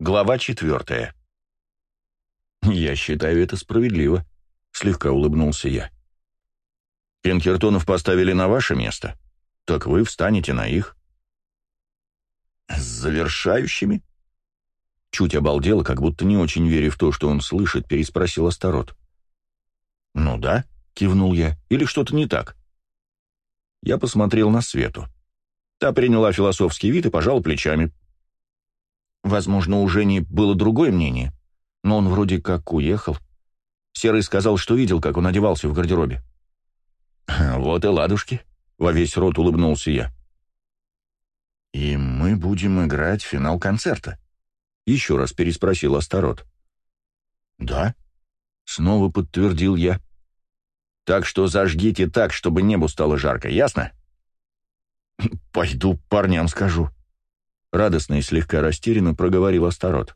Глава четвертая. «Я считаю это справедливо», — слегка улыбнулся я. «Пинкертонов поставили на ваше место, так вы встанете на их». «С завершающими?» Чуть обалдел, как будто не очень веря в то, что он слышит, переспросил Астарот. «Ну да», — кивнул я, — «или что-то не так?» Я посмотрел на Свету. Та приняла философский вид и пожала плечами. Возможно, у Жени было другое мнение, но он вроде как уехал. Серый сказал, что видел, как он одевался в гардеробе. «Вот и ладушки», — во весь рот улыбнулся я. «И мы будем играть финал концерта», — еще раз переспросил Астарот. «Да», — снова подтвердил я. «Так что зажгите так, чтобы небу стало жарко, ясно?» «Пойду парням скажу», радостно и слегка растерянно проговорил Астарот.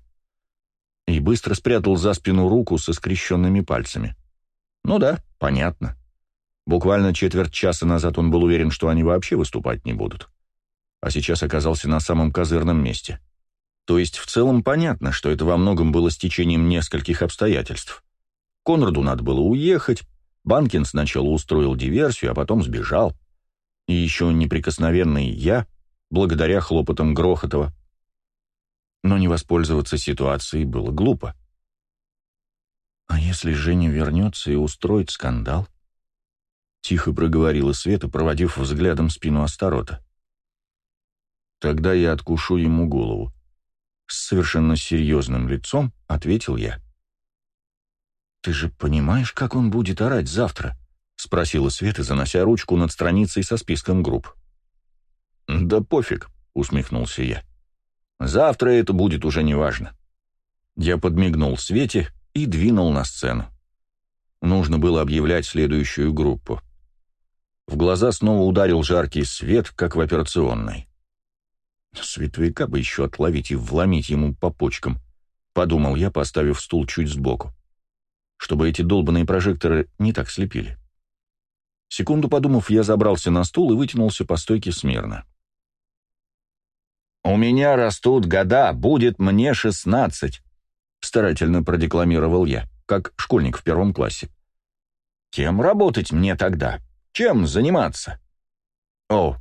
И быстро спрятал за спину руку со скрещенными пальцами. Ну да, понятно. Буквально четверть часа назад он был уверен, что они вообще выступать не будут. А сейчас оказался на самом козырном месте. То есть в целом понятно, что это во многом было стечением нескольких обстоятельств. Конраду надо было уехать, Банкин сначала устроил диверсию, а потом сбежал. И еще неприкосновенный я — благодаря хлопотам Грохотова. Но не воспользоваться ситуацией было глупо. «А если Женя вернется и устроит скандал?» Тихо проговорила Света, проводив взглядом спину Астарота. «Тогда я откушу ему голову». С совершенно серьезным лицом ответил я. «Ты же понимаешь, как он будет орать завтра?» — спросила Света, занося ручку над страницей со списком групп. «Да пофиг», — усмехнулся я. «Завтра это будет уже неважно». Я подмигнул Свете и двинул на сцену. Нужно было объявлять следующую группу. В глаза снова ударил жаркий свет, как в операционной. «Световика бы еще отловить и вломить ему по почкам», — подумал я, поставив стул чуть сбоку, чтобы эти долбанные прожекторы не так слепили. Секунду подумав, я забрался на стул и вытянулся по стойке смирно. «У меня растут года, будет мне шестнадцать», — старательно продекламировал я, как школьник в первом классе. «Кем работать мне тогда? Чем заниматься?» «О,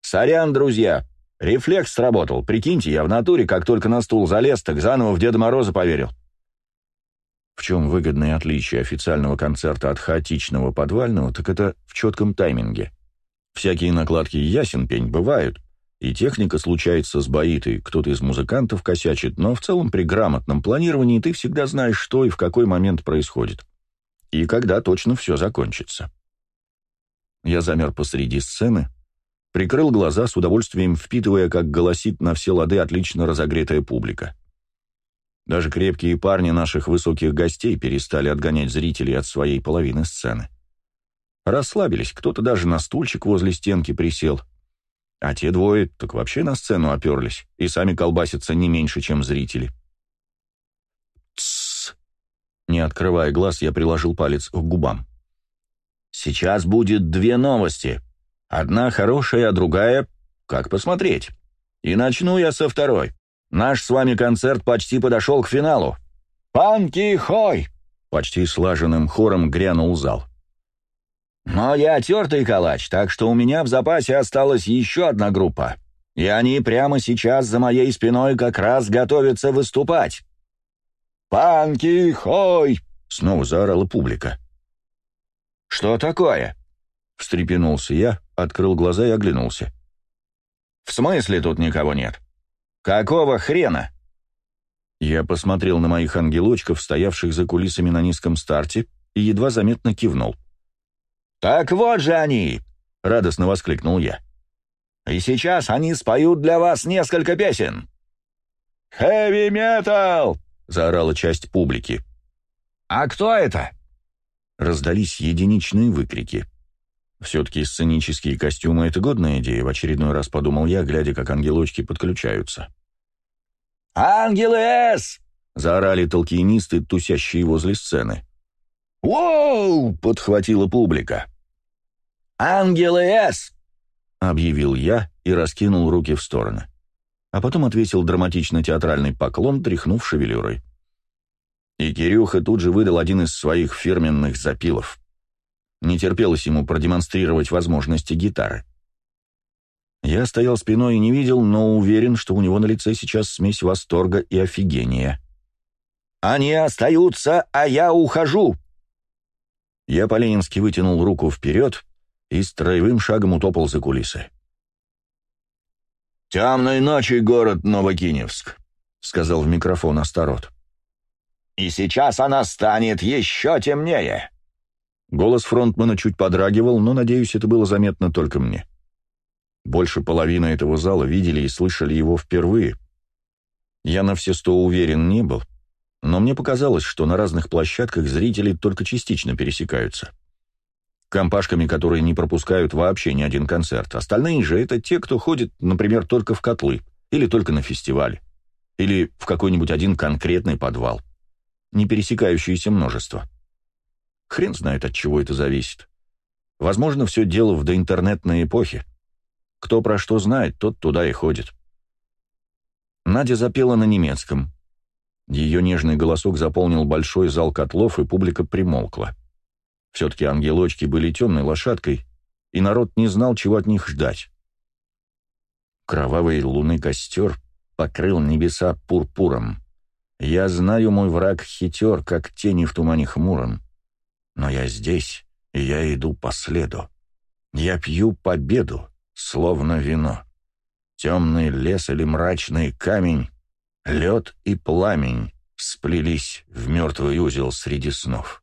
сорян, друзья, рефлекс сработал. Прикиньте, я в натуре, как только на стул залез, так заново в Деда Мороза поверил». В чем выгодное отличие официального концерта от хаотичного подвального, так это в четком тайминге. Всякие накладки ясен пень бывают, и техника случается сбоит, и кто-то из музыкантов косячит, но в целом при грамотном планировании ты всегда знаешь, что и в какой момент происходит. И когда точно все закончится. Я замер посреди сцены, прикрыл глаза, с удовольствием впитывая, как голосит на все лады отлично разогретая публика. Даже крепкие парни наших высоких гостей перестали отгонять зрителей от своей половины сцены. Расслабились, кто-то даже на стульчик возле стенки присел — а те двое так вообще на сцену оперлись и сами колбасятся не меньше, чем зрители. Тссс. Не открывая глаз, я приложил палец к губам. Сейчас будет две новости. Одна хорошая, а другая... Как посмотреть? И начну я со второй. Наш с вами концерт почти подошел к финалу. «Панки хой!» Почти слаженным хором грянул зал. Но я тертый калач, так что у меня в запасе осталась еще одна группа. И они прямо сейчас за моей спиной как раз готовятся выступать. «Панки, хой!» — снова заорала публика. «Что такое?» — встрепенулся я, открыл глаза и оглянулся. «В смысле тут никого нет? Какого хрена?» Я посмотрел на моих ангелочков, стоявших за кулисами на низком старте, и едва заметно кивнул. — «Так вот же они!» — радостно воскликнул я. «И сейчас они споют для вас несколько песен!» «Хэви метал!» — заорала часть публики. «А кто это?» Раздались единичные выкрики. Все-таки сценические костюмы — это годная идея, в очередной раз подумал я, глядя, как ангелочки подключаются. «Ангелы С!» — заорали толкинисты, тусящие возле сцены. «Воу!» — подхватила публика. «Ангелы С!» — объявил я и раскинул руки в стороны. а потом отвесил драматично-театральный поклон, тряхнув шевелюрой. И Кирюха тут же выдал один из своих фирменных запилов. Не терпелось ему продемонстрировать возможности гитары. Я стоял спиной и не видел, но уверен, что у него на лице сейчас смесь восторга и офигения. «Они остаются, а я ухожу!» Я по-ленински вытянул руку вперед и строевым шагом утопал за кулисы. «Темной ночи город Новокиневск», — сказал в микрофон Астарот. «И сейчас она станет еще темнее». Голос фронтмана чуть подрагивал, но, надеюсь, это было заметно только мне. Больше половины этого зала видели и слышали его впервые. Я на все сто уверен не был, но мне показалось, что на разных площадках зрители только частично пересекаются компашками, которые не пропускают вообще ни один концерт. Остальные же — это те, кто ходит, например, только в котлы, или только на фестиваль, или в какой-нибудь один конкретный подвал. Не пересекающееся множество. Хрен знает, от чего это зависит. Возможно, все дело в доинтернетной эпохе. Кто про что знает, тот туда и ходит. Надя запела на немецком. Ее нежный голосок заполнил большой зал котлов, и публика примолкла. Все-таки ангелочки были темной лошадкой, и народ не знал, чего от них ждать. Кровавый лунный костер покрыл небеса пурпуром. Я знаю, мой враг хитер, как тени в тумане хмуром. Но я здесь, и я иду по следу. Я пью победу, словно вино. Темный лес или мрачный камень, лед и пламень сплелись в мертвый узел среди снов.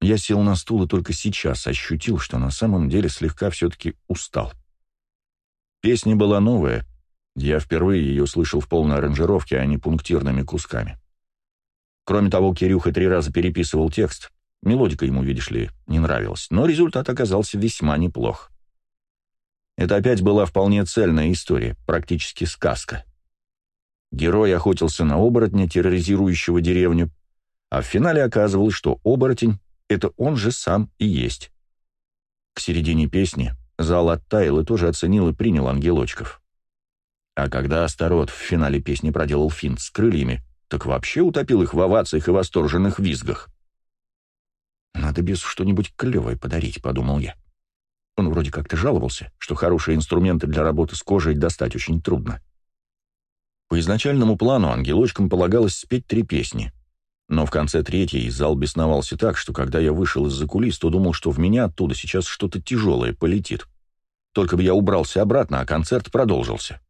Я сел на стул и только сейчас ощутил, что на самом деле слегка все-таки устал. Песня была новая. Я впервые ее слышал в полной аранжировке, а не пунктирными кусками. Кроме того, Кирюха три раза переписывал текст. Мелодика ему, видишь ли, не нравилась, но результат оказался весьма неплох. Это опять была вполне цельная история, практически сказка. Герой охотился на оборотня, терроризирующего деревню, а в финале оказывалось, что оборотень это он же сам и есть. К середине песни зал оттаял и тоже оценил и принял ангелочков. А когда Астарот в финале песни проделал финт с крыльями, так вообще утопил их в овациях и восторженных визгах. «Надо бесу что-нибудь клевое подарить», — подумал я. Он вроде как-то жаловался, что хорошие инструменты для работы с кожей достать очень трудно. По изначальному плану ангелочкам полагалось спеть три песни. Но в конце третьей зал бесновался так, что когда я вышел из-за кулис, то думал, что в меня оттуда сейчас что-то тяжелое полетит. Только бы я убрался обратно, а концерт продолжился.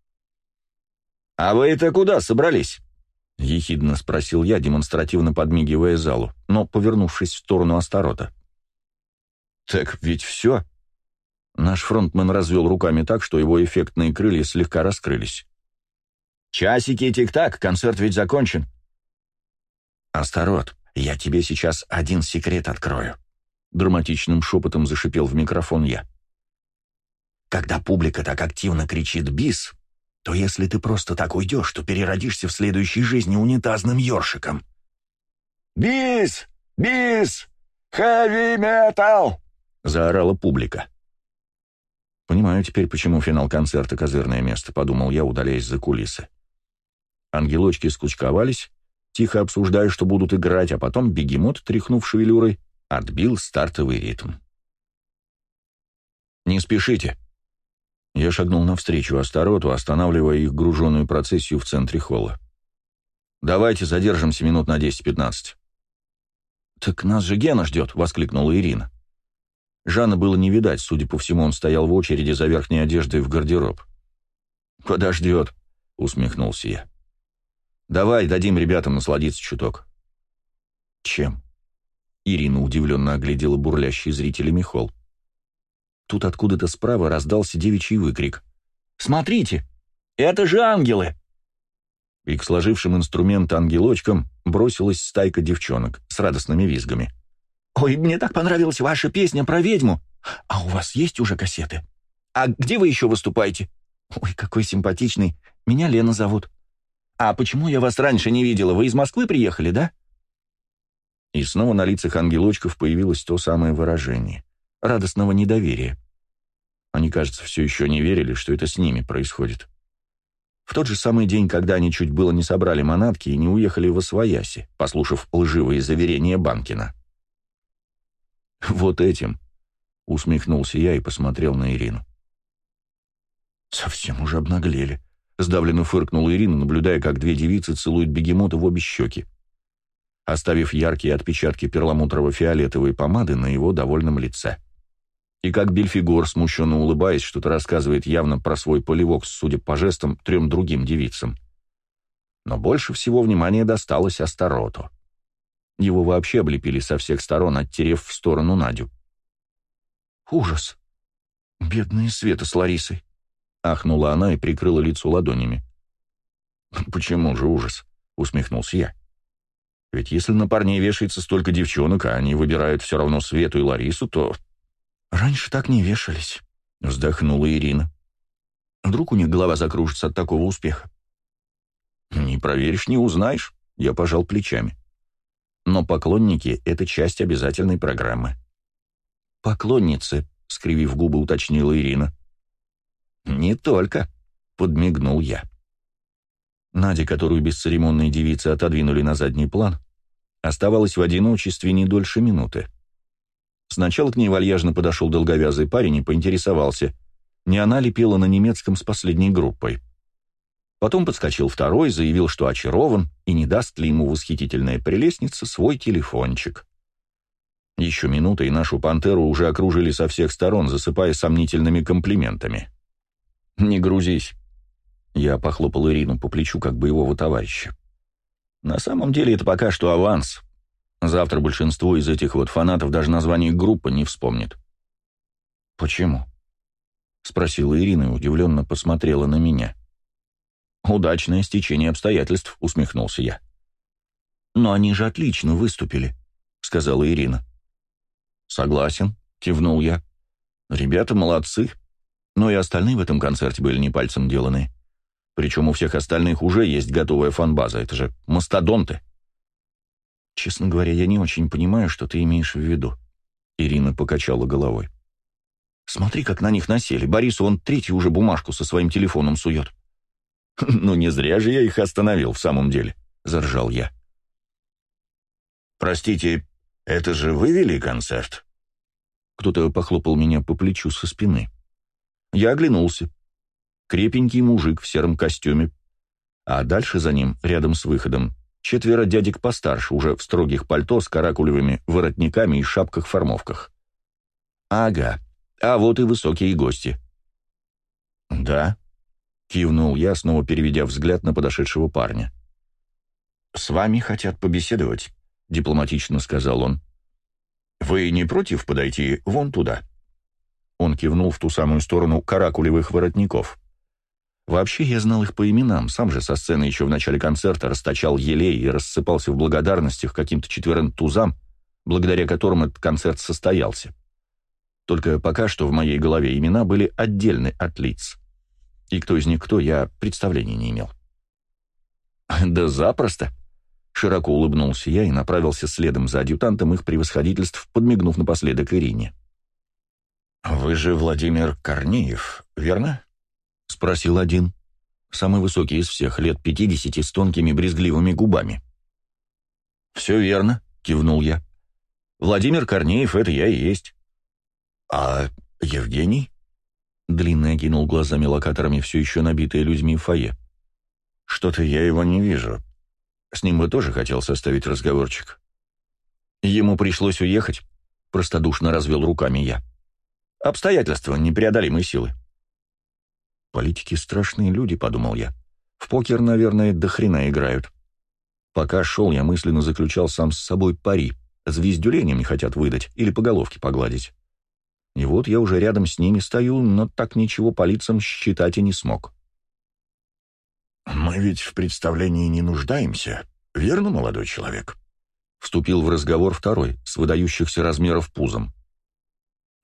«А вы это куда собрались?» — ехидно спросил я, демонстративно подмигивая залу, но повернувшись в сторону Астарота. «Так ведь все?» Наш фронтмен развел руками так, что его эффектные крылья слегка раскрылись. «Часики тик-так, концерт ведь закончен. «Астарот, я тебе сейчас один секрет открою», — драматичным шепотом зашипел в микрофон я. «Когда публика так активно кричит «бис», то если ты просто так уйдешь, то переродишься в следующей жизни унитазным ёршиком». «Бис! Бис! Хэви-метал!» — заорала публика. «Понимаю теперь, почему финал концерта — козырное место», — подумал я, удаляясь за кулисы. Ангелочки скучковались, тихо обсуждая, что будут играть, а потом бегемот, тряхнув шевелюрой, отбил стартовый ритм. «Не спешите!» Я шагнул навстречу Астароту, останавливая их груженную процессию в центре холла. «Давайте задержимся минут на 10-15». «Так нас же Гена ждет!» — воскликнула Ирина. Жанна было не видать, судя по всему, он стоял в очереди за верхней одеждой в гардероб. «Подождет», — усмехнулся я. Давай дадим ребятам насладиться чуток». «Чем?» Ирина удивленно оглядела бурлящий зрителями холл. Тут откуда-то справа раздался девичий выкрик. «Смотрите! Это же ангелы!» И к сложившим инструмент ангелочкам бросилась стайка девчонок с радостными визгами. «Ой, мне так понравилась ваша песня про ведьму! А у вас есть уже кассеты? А где вы еще выступаете? Ой, какой симпатичный! Меня Лена зовут. «А почему я вас раньше не видела? Вы из Москвы приехали, да?» И снова на лицах ангелочков появилось то самое выражение — радостного недоверия. Они, кажется, все еще не верили, что это с ними происходит. В тот же самый день, когда они чуть было не собрали манатки и не уехали в Освояси, послушав лживые заверения Банкина. «Вот этим», — усмехнулся я и посмотрел на Ирину. «Совсем уже обнаглели», — сдавленно фыркнула Ирина, наблюдая, как две девицы целуют бегемота в обе щеки, оставив яркие отпечатки перламутрово-фиолетовой помады на его довольном лице. И как Бельфигор, смущенно улыбаясь, что-то рассказывает явно про свой полевок, судя по жестам, трем другим девицам. Но больше всего внимания досталось Астароту. Его вообще облепили со всех сторон, оттерев в сторону Надю. «Ужас! Бедные Света с Ларисой!» — ахнула она и прикрыла лицо ладонями. «Почему же ужас?» — усмехнулся я. «Ведь если на парней вешается столько девчонок, а они выбирают все равно Свету и Ларису, то...» «Раньше так не вешались», — вздохнула Ирина. «Вдруг у них голова закружится от такого успеха?» «Не проверишь, не узнаешь», — я пожал плечами. «Но поклонники — это часть обязательной программы». «Поклонницы», — скривив губы, уточнила Ирина. «Не только», — подмигнул я. Надя, которую бесцеремонные девицы отодвинули на задний план, оставалась в одиночестве не дольше минуты. Сначала к ней вальяжно подошел долговязый парень и поинтересовался, не она ли пела на немецком с последней группой. Потом подскочил второй, заявил, что очарован и не даст ли ему восхитительная прелестница свой телефончик. Еще минута, и нашу пантеру уже окружили со всех сторон, засыпая сомнительными комплиментами. «Не грузись». Я похлопал Ирину по плечу, как боевого товарища. «На самом деле это пока что аванс. Завтра большинство из этих вот фанатов даже название группы не вспомнит. «Почему?» — спросила Ирина и удивленно посмотрела на меня. «Удачное стечение обстоятельств», — усмехнулся я. «Но они же отлично выступили», — сказала Ирина. «Согласен», — кивнул я. «Ребята молодцы, но и остальные в этом концерте были не пальцем деланы. Причем у всех остальных уже есть готовая фанбаза, это же мастодонты». «Честно говоря, я не очень понимаю, что ты имеешь в виду», — Ирина покачала головой. «Смотри, как на них насели. Борису он третий уже бумажку со своим телефоном сует». «Ну, не зря же я их остановил в самом деле», — заржал я. «Простите, это же вы вели концерт?» Кто-то похлопал меня по плечу со спины. Я оглянулся. Крепенький мужик в сером костюме. А дальше за ним, рядом с выходом, четверо дядек постарше, уже в строгих пальто с каракулевыми воротниками и шапках-формовках. Ага, а вот и высокие гости. «Да», — кивнул я, снова переведя взгляд на подошедшего парня. «С вами хотят побеседовать», — дипломатично сказал он. «Вы не против подойти вон туда?» Он кивнул в ту самую сторону каракулевых воротников. Вообще я знал их по именам, сам же со сцены еще в начале концерта расточал елей и рассыпался в благодарностях каким-то четверым тузам, благодаря которым этот концерт состоялся. Только пока что в моей голове имена были отдельны от лиц. И кто из них кто, я представления не имел. «Да запросто!» Широко улыбнулся я и направился следом за адъютантом их превосходительств, подмигнув напоследок Ирине. «Вы же Владимир Корнеев, верно?» — спросил один. Самый высокий из всех, лет пятидесяти, с тонкими брезгливыми губами. «Все верно», — кивнул я. «Владимир Корнеев — это я и есть». «А Евгений?» Длинный окинул глазами локаторами все еще набитые людьми фойе. «Что-то я его не вижу. С ним бы тоже хотел составить разговорчик». «Ему пришлось уехать», — простодушно развел руками я. «Обстоятельства непреодолимой силы». Политики страшные люди, подумал я. В покер, наверное, до хрена играют. Пока шел, я мысленно заключал сам с собой пари. Звездюлением не хотят выдать или по головке погладить. И вот я уже рядом с ними стою, но так ничего по лицам считать и не смог. «Мы ведь в представлении не нуждаемся, верно, молодой человек?» Вступил в разговор второй, с выдающихся размеров пузом.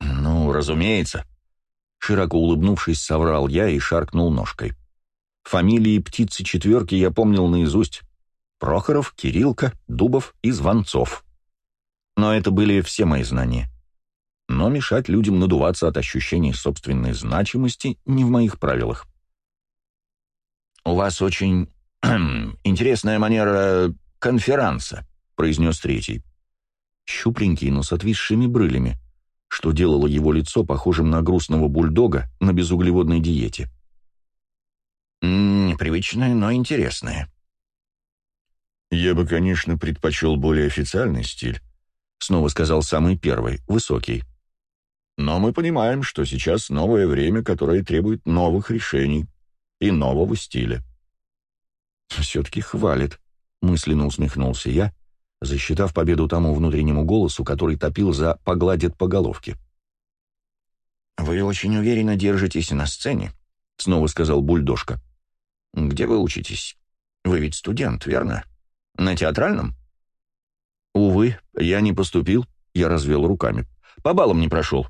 «Ну, разумеется», Широко улыбнувшись, соврал я и шаркнул ножкой. Фамилии птицы четверки я помнил наизусть. Прохоров, Кириллка, Дубов и Звонцов. Но это были все мои знания. Но мешать людям надуваться от ощущений собственной значимости не в моих правилах. у вас очень интересная манера конферанса», — произнес третий. Щупленький, но с отвисшими брылями, что делало его лицо похожим на грустного бульдога на безуглеводной диете. «Непривычное, но интересное». «Я бы, конечно, предпочел более официальный стиль», — снова сказал самый первый, высокий. «Но мы понимаем, что сейчас новое время, которое требует новых решений и нового стиля». «Все-таки хвалит», — мысленно усмехнулся я, засчитав победу тому внутреннему голосу, который топил за «погладит по головке». «Вы очень уверенно держитесь на сцене», — снова сказал Бульдожка. «Где вы учитесь? Вы ведь студент, верно? На театральном?» «Увы, я не поступил», — я развел руками. «По баллам не прошел».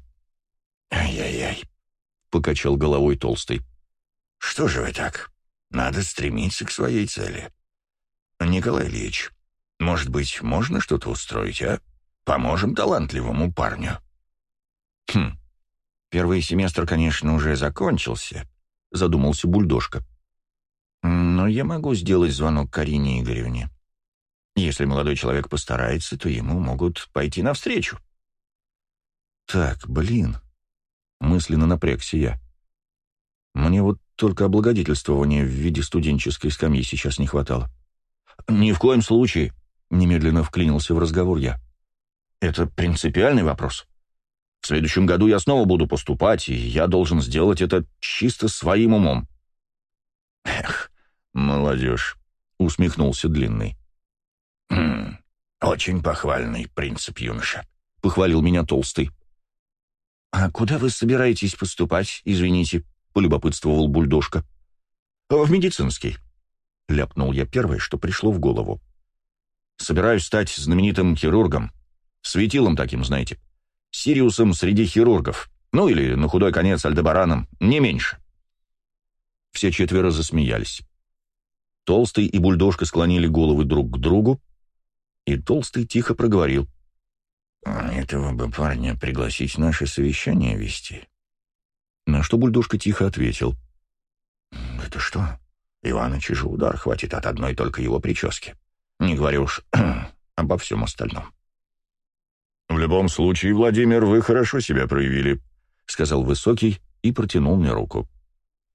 «Ай-яй-яй», — покачал головой толстый. «Что же вы так? Надо стремиться к своей цели. Николай Ильич, может быть, можно что-то устроить, а? Поможем талантливому парню». «Хм, первый семестр, конечно, уже закончился», — задумался Бульдожка. «Но я могу сделать звонок Карине Игоревне. Если молодой человек постарается, то ему могут пойти навстречу». «Так, блин», — мысленно напрягся я. «Мне вот только облагодетельствования в виде студенческой скамьи сейчас не хватало». «Ни в коем случае», — немедленно вклинился в разговор я. «Это принципиальный вопрос. В следующем году я снова буду поступать, и я должен сделать это чисто своим умом». «Эх, молодежь», — усмехнулся Длинный. «Хм, «Очень похвальный принцип, юноша», — похвалил меня Толстый. «А куда вы собираетесь поступать, извините?» — полюбопытствовал Бульдожка. «В медицинский», — ляпнул я первое, что пришло в голову. «Собираюсь стать знаменитым хирургом. Светилом таким, знаете. Сириусом среди хирургов. Ну или, на худой конец, Альдебараном. Не меньше». Все четверо засмеялись. Толстый и Бульдожка склонили головы друг к другу, и Толстый тихо проговорил. «Этого бы парня пригласить наше совещание вести». На что Бульдожка тихо ответил. «Это что? Иваныча же удар хватит от одной только его прически. Не говорю уж обо всем остальном». «В любом случае, Владимир, вы хорошо себя проявили», — сказал Высокий и протянул мне руку.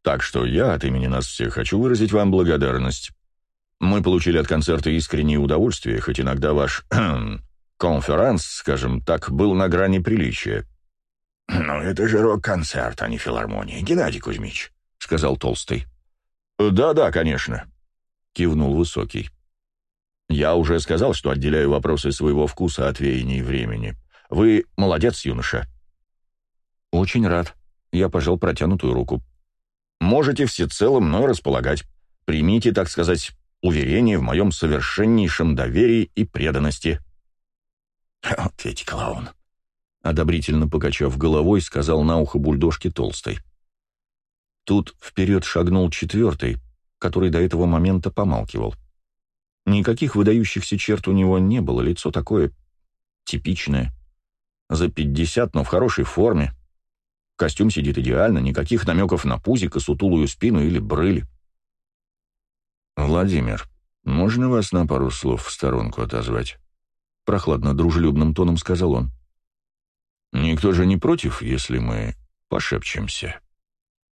«Так что я от имени нас всех хочу выразить вам благодарность. Мы получили от концерта искреннее удовольствие, хоть иногда ваш конферанс, скажем так, был на грани приличия». «Ну, это же рок-концерт, а не филармония, Геннадий Кузьмич», — сказал Толстый. «Да-да, конечно», — кивнул Высокий. «Я уже сказал, что отделяю вопросы своего вкуса от веяний времени. Вы молодец, юноша». «Очень рад», — я пожал протянутую руку. «Можете всецело мной располагать. Примите, так сказать, уверение в моем совершеннейшем доверии и преданности». «Вот ведь клоун», одобрительно покачав головой, сказал на ухо бульдожке толстой. Тут вперед шагнул четвертый, который до этого момента помалкивал. Никаких выдающихся черт у него не было, лицо такое типичное. За пятьдесят, но в хорошей форме. Костюм сидит идеально, никаких намеков на пузик и сутулую спину или брыли. «Владимир, можно вас на пару слов в сторонку отозвать?» Прохладно-дружелюбным тоном сказал он. Никто же не против, если мы пошепчемся.